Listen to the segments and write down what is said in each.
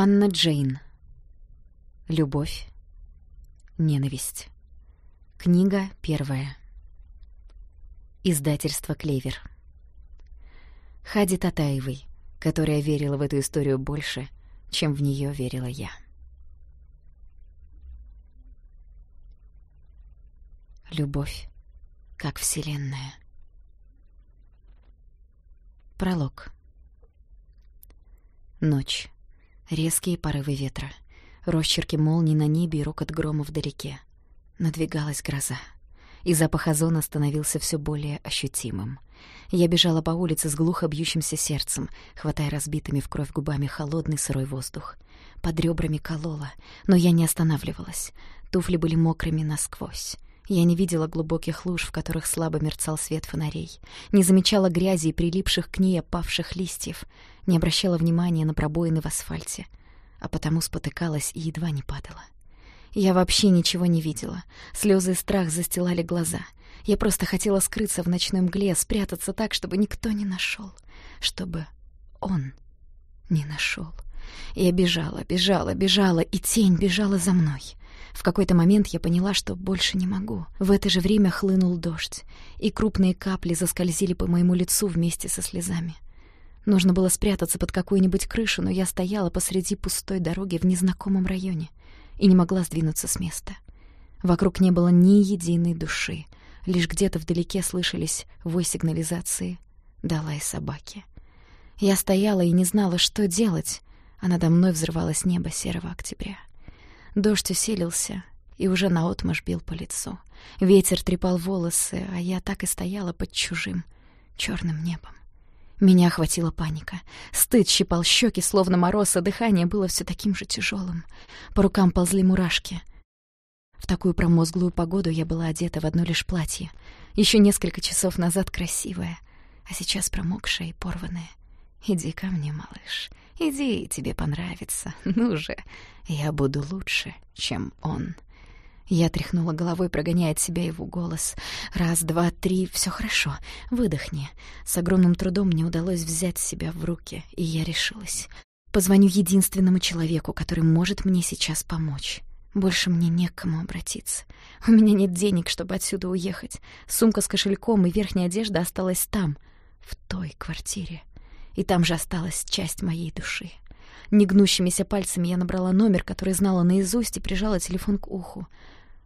Анна Джейн. Любовь. Ненависть. Книга первая. Издательство «Клевер». Хади Татаевой, которая верила в эту историю больше, чем в нее верила я. Любовь, как Вселенная. Пролог. Ночь. Резкие порывы ветра. Росчерки молний на небе и рокот грома вдалеке. Надвигалась гроза. И запах озона становился все более ощутимым. Я бежала по улице с глухо бьющимся сердцем, хватая разбитыми в кровь губами холодный сырой воздух. Под ребрами колола, но я не останавливалась. Туфли были мокрыми насквозь. Я не видела глубоких луж, в которых слабо мерцал свет фонарей, не замечала грязи и прилипших к ней опавших листьев, не обращала внимания на пробоины в асфальте, а потому спотыкалась и едва не падала. Я вообще ничего не видела. Слезы и страх застилали глаза. Я просто хотела скрыться в ночной мгле, спрятаться так, чтобы никто не нашел, чтобы он не нашел. Я бежала, бежала, бежала, и тень бежала за мной. В какой-то момент я поняла, что больше не могу. В это же время хлынул дождь, и крупные капли заскользили по моему лицу вместе со слезами. Нужно было спрятаться под какую-нибудь крышу, но я стояла посреди пустой дороги в незнакомом районе и не могла сдвинуться с места. Вокруг не было ни единой души, лишь где-то вдалеке слышались вой сигнализации, дала собаки. Я стояла и не знала, что делать, а надо мной взрывалось небо серого октября. Дождь усилился и уже наотмашь бил по лицу. Ветер трепал волосы, а я так и стояла под чужим черным небом. Меня охватила паника. Стыд щипал щеки, словно мороз, а дыхание было все таким же тяжелым. По рукам ползли мурашки. В такую промозглую погоду я была одета в одно лишь платье. Еще несколько часов назад красивая, а сейчас промокшая и порванная. «Иди ко мне, малыш. Иди, тебе понравится. Ну же, я буду лучше, чем он». Я тряхнула головой, прогоняя от себя его голос. «Раз, два, три, все хорошо. Выдохни». С огромным трудом мне удалось взять себя в руки, и я решилась. Позвоню единственному человеку, который может мне сейчас помочь. Больше мне не к кому обратиться. У меня нет денег, чтобы отсюда уехать. Сумка с кошельком и верхняя одежда осталась там, в той квартире и там же осталась часть моей души. Негнущимися пальцами я набрала номер, который знала наизусть, и прижала телефон к уху.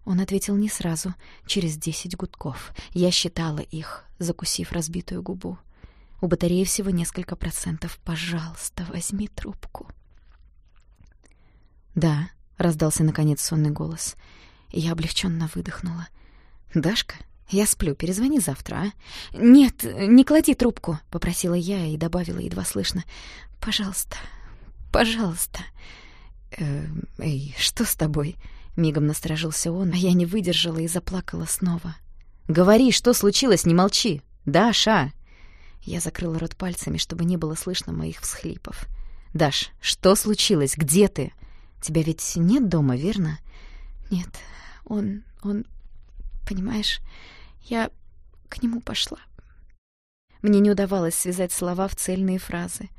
Он ответил не сразу, через десять гудков. Я считала их, закусив разбитую губу. У батареи всего несколько процентов. Пожалуйста, возьми трубку. «Да», — раздался наконец сонный голос. Я облегченно выдохнула. «Дашка?» «Я сплю, перезвони завтра, а?» «Нет, не клади трубку», — попросила я и добавила едва слышно. «Пожалуйста, пожалуйста». «Э, «Эй, что с тобой?» — мигом насторожился он, а я не выдержала и заплакала снова. «Говори, что случилось, не молчи! Даша!» Я закрыла рот пальцами, чтобы не было слышно моих всхлипов. «Даш, что случилось? Где ты? Тебя ведь нет дома, верно?» «Нет, он... он... понимаешь...» Я к нему пошла. Мне не удавалось связать слова в цельные фразы.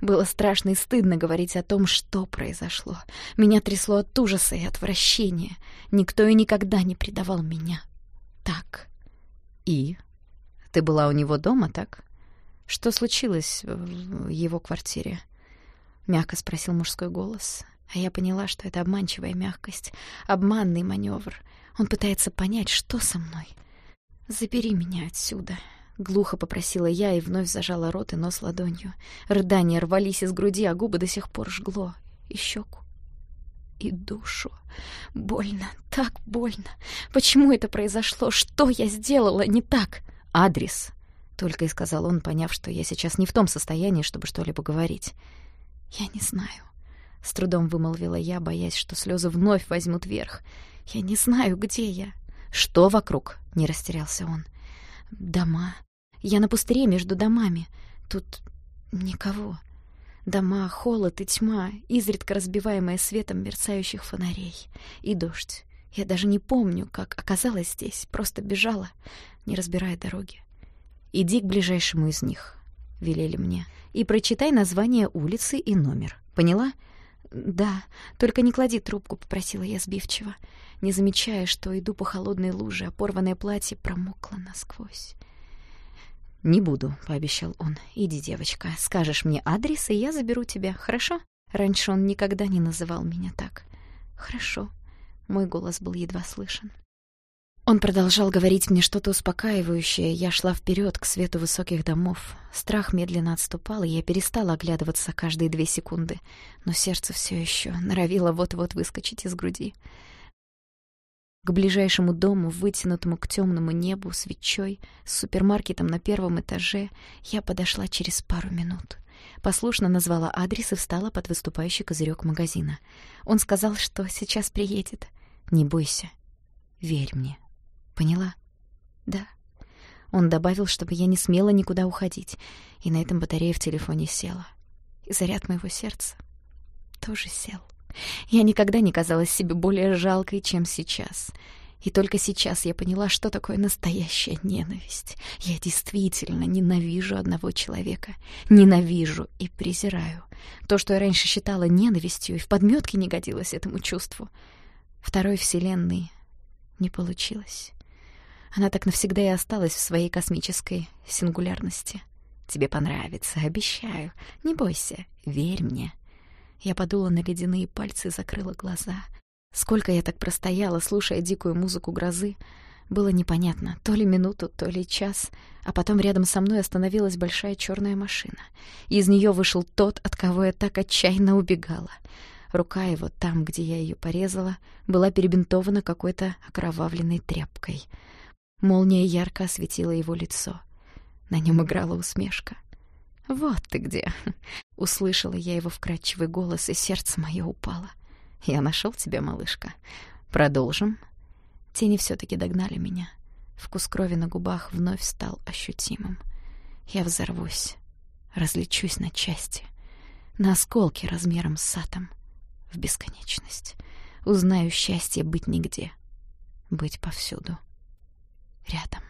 Было страшно и стыдно говорить о том, что произошло. Меня трясло от ужаса и отвращения. Никто и никогда не предавал меня. Так. И? Ты была у него дома, так? Что случилось в его квартире? Мягко спросил мужской голос. А я поняла, что это обманчивая мягкость, обманный маневр. Он пытается понять, что со мной — «Забери меня отсюда», — глухо попросила я и вновь зажала рот и нос ладонью. Рыдания рвались из груди, а губы до сих пор жгло. И щеку, и душу. Больно, так больно. Почему это произошло? Что я сделала не так? Адрес, — только и сказал он, поняв, что я сейчас не в том состоянии, чтобы что-либо говорить. Я не знаю. С трудом вымолвила я, боясь, что слезы вновь возьмут верх. Я не знаю, где я. «Что вокруг?» — не растерялся он. «Дома. Я на пустыре между домами. Тут никого. Дома, холод и тьма, изредка разбиваемая светом мерцающих фонарей. И дождь. Я даже не помню, как оказалась здесь, просто бежала, не разбирая дороги. «Иди к ближайшему из них», — велели мне, «и прочитай название улицы и номер. Поняла?» «Да, только не клади трубку», — попросила я сбивчиво, не замечая, что иду по холодной луже, а порванное платье промокло насквозь. «Не буду», — пообещал он. «Иди, девочка, скажешь мне адрес, и я заберу тебя, хорошо?» Раньше он никогда не называл меня так. «Хорошо». Мой голос был едва слышен. Он продолжал говорить мне что-то успокаивающее. Я шла вперед к свету высоких домов. Страх медленно отступал, и я перестала оглядываться каждые две секунды. Но сердце все еще норовило вот-вот выскочить из груди. К ближайшему дому, вытянутому к темному небу, свечой, с супермаркетом на первом этаже, я подошла через пару минут. Послушно назвала адрес и встала под выступающий козырек магазина. Он сказал, что сейчас приедет. «Не бойся. Верь мне». Поняла? Да. Он добавил, чтобы я не смела никуда уходить, и на этом батарея в телефоне села. И заряд моего сердца тоже сел. Я никогда не казалась себе более жалкой, чем сейчас. И только сейчас я поняла, что такое настоящая ненависть. Я действительно ненавижу одного человека. Ненавижу и презираю. То, что я раньше считала ненавистью, и в подметке не годилось этому чувству. Второй вселенной не получилось. Она так навсегда и осталась в своей космической сингулярности. Тебе понравится, обещаю. Не бойся, верь мне. Я подула на ледяные пальцы и закрыла глаза. Сколько я так простояла, слушая дикую музыку грозы, было непонятно, то ли минуту, то ли час, а потом рядом со мной остановилась большая черная машина. И из нее вышел тот, от кого я так отчаянно убегала. Рука его, там, где я ее порезала, была перебинтована какой-то окровавленной тряпкой — Молния ярко осветила его лицо. На нем играла усмешка. «Вот ты где!» — услышала я его вкрадчивый голос, и сердце мое упало. «Я нашел тебя, малышка. Продолжим?» Тени все таки догнали меня. Вкус крови на губах вновь стал ощутимым. Я взорвусь, разлечусь на части, на осколки размером с атом, в бесконечность. Узнаю счастье быть нигде, быть повсюду рядом.